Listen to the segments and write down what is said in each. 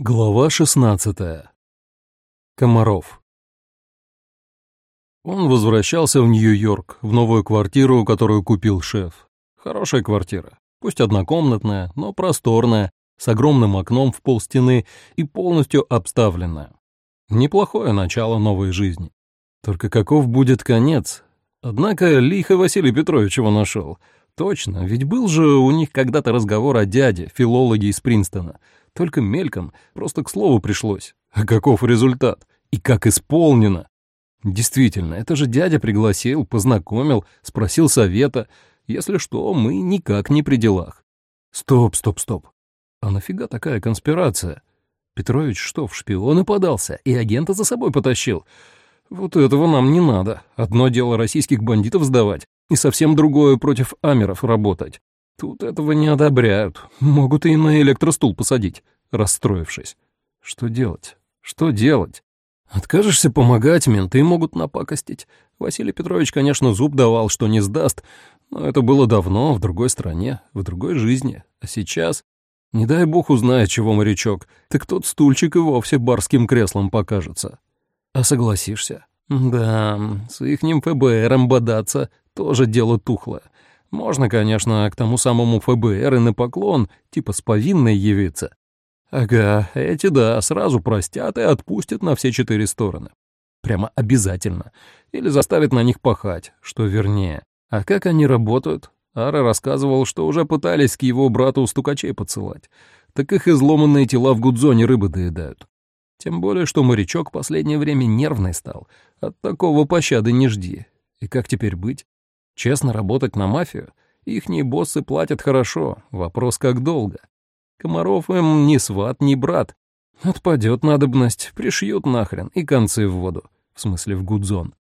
Глава 16. Комаров. Он возвращался в Нью-Йорк, в новую квартиру, которую купил шеф. Хорошая квартира, пусть однокомнатная, но просторная, с огромным окном в полстены и полностью обставленная. Неплохое начало новой жизни. Только каков будет конец? Однако лихо Василий Петрович его нашел. Точно, ведь был же у них когда-то разговор о дяде, филологе из Принстона — только мельком, просто к слову пришлось. А каков результат? И как исполнено? Действительно, это же дядя пригласил, познакомил, спросил совета. Если что, мы никак не при делах. Стоп, стоп, стоп. А нафига такая конспирация? Петрович что, в шпионы подался и агента за собой потащил? Вот этого нам не надо. Одно дело российских бандитов сдавать, и совсем другое против амеров работать. Тут этого не одобряют. Могут и на электростул посадить, расстроившись. Что делать? Что делать? Откажешься помогать, менты могут напакостить. Василий Петрович, конечно, зуб давал, что не сдаст, но это было давно, в другой стране, в другой жизни. А сейчас... Не дай бог узнает, чего морячок, так тот стульчик и вовсе барским креслом покажется. А согласишься? Да, с ихним ФБРом бодаться тоже дело тухлое. Можно, конечно, к тому самому ФБР и на поклон, типа с повинной явиться. Ага, эти да, сразу простят и отпустят на все четыре стороны. Прямо обязательно. Или заставят на них пахать, что вернее. А как они работают? Ара рассказывал, что уже пытались к его брату стукачей подсылать. Так их изломанные тела в гудзоне рыбы доедают. Тем более, что морячок последнее время нервный стал. От такого пощады не жди. И как теперь быть? Честно работать на мафию? Ихние боссы платят хорошо, вопрос как долго. Комаров им ни сват, ни брат. Отпадет надобность, пришьют нахрен и концы в воду, в смысле в гудзон.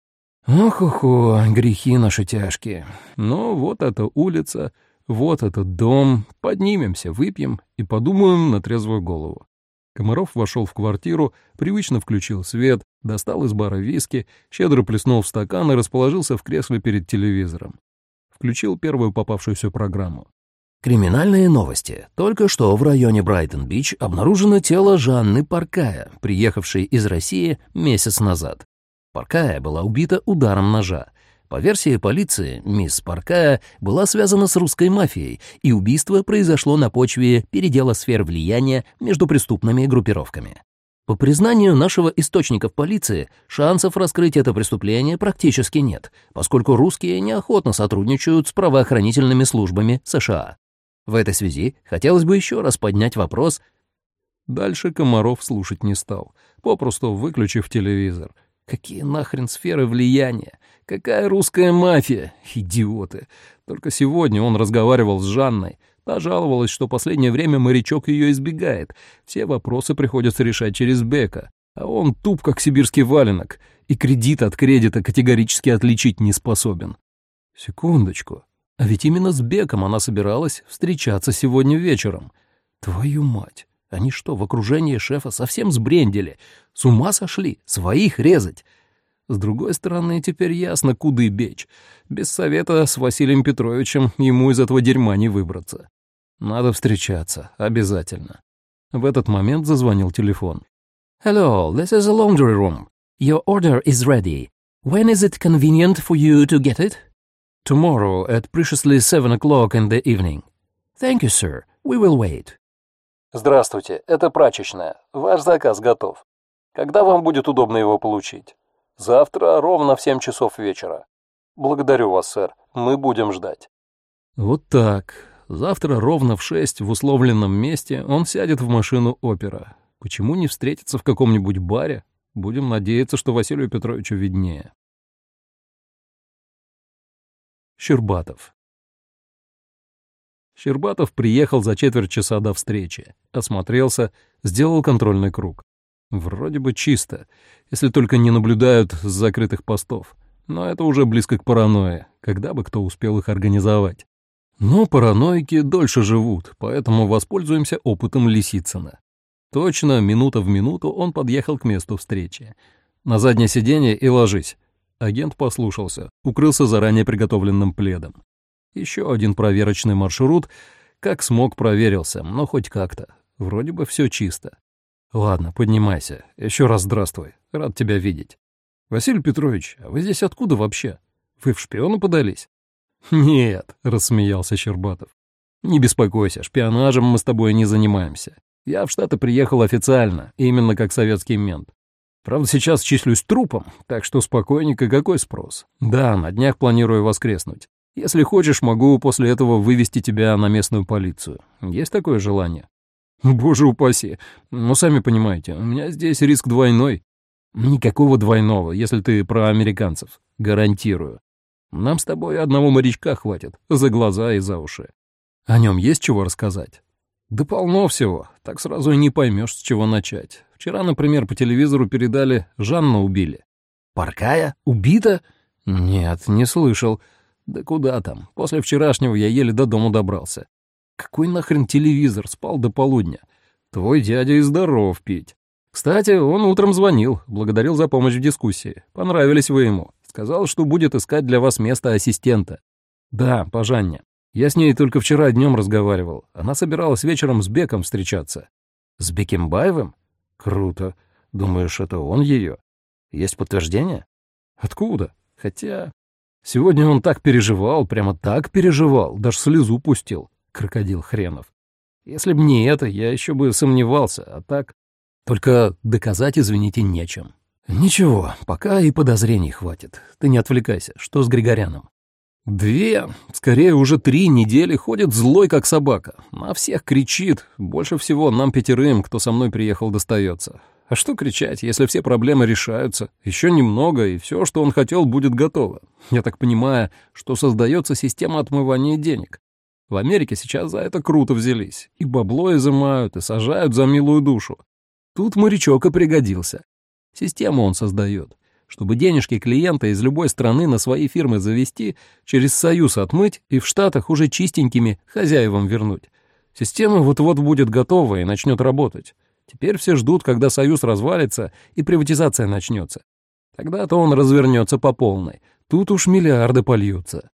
Ох-охо, грехи наши тяжкие. Ну, вот эта улица, вот этот дом, поднимемся, выпьем и подумаем на трезвую голову. Комаров вошел в квартиру, привычно включил свет, достал из бара виски, щедро плеснул в стакан и расположился в кресле перед телевизором. Включил первую попавшуюся программу. Криминальные новости. Только что в районе Брайтон-Бич обнаружено тело Жанны Паркая, приехавшей из России месяц назад. Паркая была убита ударом ножа. По версии полиции, мисс Паркая была связана с русской мафией, и убийство произошло на почве передела сфер влияния между преступными группировками. По признанию нашего источника в полиции, шансов раскрыть это преступление практически нет, поскольку русские неохотно сотрудничают с правоохранительными службами США. В этой связи хотелось бы еще раз поднять вопрос. Дальше Комаров слушать не стал, попросту выключив телевизор. Какие нахрен сферы влияния? Какая русская мафия? Идиоты. Только сегодня он разговаривал с Жанной. Та жаловалась, что последнее время морячок ее избегает. Все вопросы приходится решать через Бека. А он туп, как сибирский валенок. И кредит от кредита категорически отличить не способен. Секундочку. А ведь именно с Беком она собиралась встречаться сегодня вечером. Твою мать. Они что, в окружении шефа совсем сбрендели? С ума сошли? Своих резать? С другой стороны, теперь ясно, куды бечь. Без совета с Василием Петровичем ему из этого дерьма не выбраться. Надо встречаться, обязательно. В этот момент зазвонил телефон. «Hello, this is a laundry room. Your order is ready. When is it convenient for you to get it?» «Tomorrow at preciously seven o'clock in the evening». «Thank you, sir. We will wait». «Здравствуйте, это прачечная. Ваш заказ готов. Когда вам будет удобно его получить?» Завтра ровно в семь часов вечера. Благодарю вас, сэр. Мы будем ждать. Вот так. Завтра ровно в шесть в условленном месте он сядет в машину опера. Почему не встретиться в каком-нибудь баре? Будем надеяться, что Василию Петровичу виднее. Щербатов. Щербатов приехал за четверть часа до встречи, осмотрелся, сделал контрольный круг. Вроде бы чисто, если только не наблюдают с закрытых постов. Но это уже близко к паранойе, когда бы кто успел их организовать. Но параноики дольше живут, поэтому воспользуемся опытом Лисицына. Точно, минута в минуту он подъехал к месту встречи. На заднее сиденье и ложись. Агент послушался, укрылся заранее приготовленным пледом. Еще один проверочный маршрут, как смог проверился, но хоть как-то. Вроде бы все чисто. Ладно, поднимайся. Еще раз здравствуй. Рад тебя видеть. Василий Петрович, а вы здесь откуда вообще? Вы в шпионы подались? Нет, рассмеялся Щербатов. Не беспокойся, шпионажем мы с тобой не занимаемся. Я в Штаты приехал официально, именно как советский мент. Правда, сейчас числюсь трупом, так что спокойненько какой спрос. Да, на днях планирую воскреснуть. Если хочешь, могу после этого вывести тебя на местную полицию. Есть такое желание? Боже упаси. Ну, сами понимаете, у меня здесь риск двойной. Никакого двойного, если ты про американцев. Гарантирую. Нам с тобой одного морячка хватит, за глаза и за уши. О нем есть чего рассказать? Да полно всего, так сразу и не поймешь, с чего начать. Вчера, например, по телевизору передали «Жанна убили». «Паркая? Убита?» «Нет, не слышал. Да куда там? После вчерашнего я еле до дома добрался. Какой нахрен телевизор? Спал до полудня. Твой дядя и здоров, Пить. Кстати, он утром звонил, благодарил за помощь в дискуссии. Понравились вы ему. Сказал, что будет искать для вас место ассистента. Да, по. Я с ней только вчера днем разговаривал. Она собиралась вечером с Беком встречаться. С Бекимбаевым? Круто. Думаешь, это он ее? Есть подтверждение? Откуда? Хотя... Сегодня он так переживал, прямо так переживал, даже слезу пустил, крокодил хренов. Если б не это, я еще бы сомневался, а так... Только доказать, извините, нечем. Ничего, пока и подозрений хватит. Ты не отвлекайся, что с Григоряном? Две, скорее уже три недели ходит злой, как собака. На всех кричит. Больше всего нам пятерым, кто со мной приехал, достается. А что кричать, если все проблемы решаются? Еще немного, и все, что он хотел, будет готово. Я так понимаю, что создается система отмывания денег. В Америке сейчас за это круто взялись. И бабло изымают, и сажают за милую душу. Тут морячок и пригодился. Систему он создает. Чтобы денежки клиента из любой страны на свои фирмы завести, через Союз отмыть и в Штатах уже чистенькими хозяевам вернуть. Система вот-вот будет готова и начнет работать. Теперь все ждут, когда Союз развалится и приватизация начнется. Тогда-то он развернется по полной. Тут уж миллиарды польются.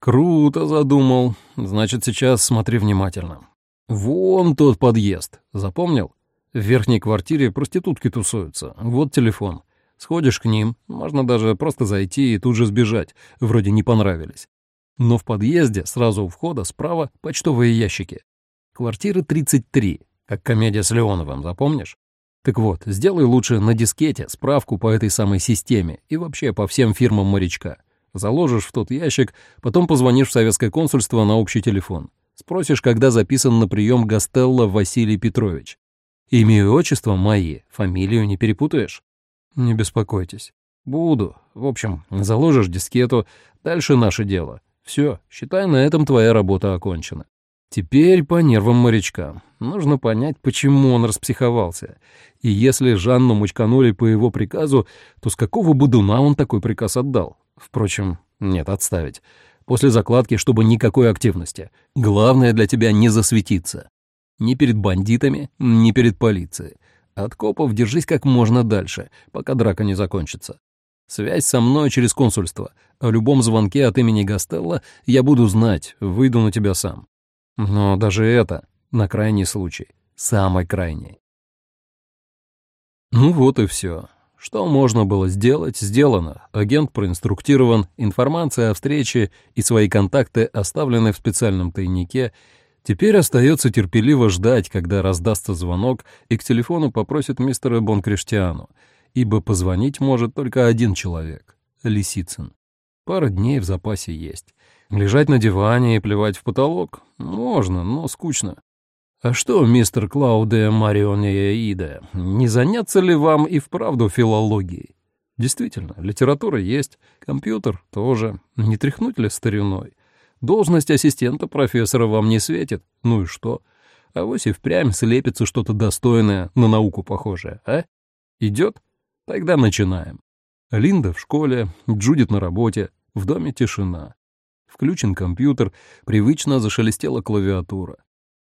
Круто задумал. Значит, сейчас смотри внимательно. Вон тот подъезд. Запомнил? В верхней квартире проститутки тусуются. Вот телефон. Сходишь к ним, можно даже просто зайти и тут же сбежать. Вроде не понравились. Но в подъезде, сразу у входа, справа почтовые ящики. Квартира 33, как комедия с Леоновым, запомнишь? Так вот, сделай лучше на дискете справку по этой самой системе и вообще по всем фирмам морячка. Заложишь в тот ящик, потом позвонишь в советское консульство на общий телефон. Спросишь, когда записан на прием Гастелло Василий Петрович. Имя и отчество мои, фамилию не перепутаешь? Не беспокойтесь. Буду. В общем, заложишь дискету, дальше наше дело. Все, считай, на этом твоя работа окончена. Теперь по нервам морячка. Нужно понять, почему он распсиховался. И если Жанну мучканули по его приказу, то с какого будуна он такой приказ отдал? Впрочем, нет, отставить. После закладки, чтобы никакой активности. Главное для тебя не засветиться. Ни перед бандитами, ни перед полицией. От копов держись как можно дальше, пока драка не закончится. Связь со мной через консульство. О любом звонке от имени Гастелла я буду знать, выйду на тебя сам. Но даже это на крайний случай, самый крайний. Ну вот и все. Что можно было сделать, сделано. Агент проинструктирован, информация о встрече и свои контакты оставлены в специальном тайнике. Теперь остается терпеливо ждать, когда раздастся звонок и к телефону попросит мистера Бонкриштиану, ибо позвонить может только один человек — Лисицын. Пара дней в запасе есть. Лежать на диване и плевать в потолок? Можно, но скучно. А что, мистер Клауде Марионеида, не заняться ли вам и вправду филологией? Действительно, литература есть, компьютер тоже. Не тряхнуть ли стариной? Должность ассистента профессора вам не светит. Ну и что? А вось и впрямь слепится что-то достойное, на науку похожее, а? Идет? Тогда начинаем. Линда в школе, Джудит на работе, в доме тишина. Включен компьютер, привычно зашелестела клавиатура.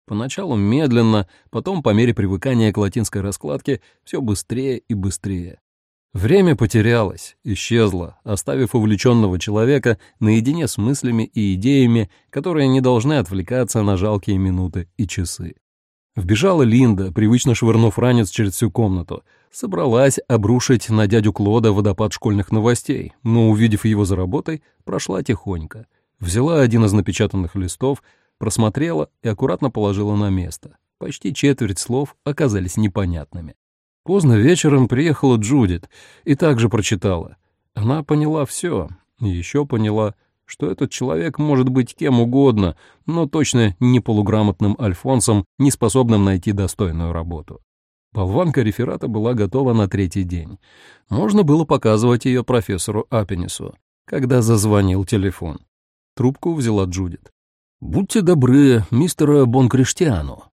Поначалу медленно, потом по мере привыкания к латинской раскладке все быстрее и быстрее. Время потерялось, исчезло, оставив увлеченного человека наедине с мыслями и идеями, которые не должны отвлекаться на жалкие минуты и часы. Вбежала Линда, привычно швырнув ранец через всю комнату. Собралась обрушить на дядю Клода водопад школьных новостей, но, увидев его за работой, прошла тихонько. Взяла один из напечатанных листов, просмотрела и аккуратно положила на место. Почти четверть слов оказались непонятными. Поздно вечером приехала Джудит и также прочитала. Она поняла все, и еще поняла, что этот человек может быть кем угодно, но точно не полуграмотным альфонсом, не способным найти достойную работу. Болванка реферата была готова на третий день. Можно было показывать ее профессору Апенису, когда зазвонил телефон. Трубку взяла Джудит. «Будьте добры, мистера Бонкриштиану»,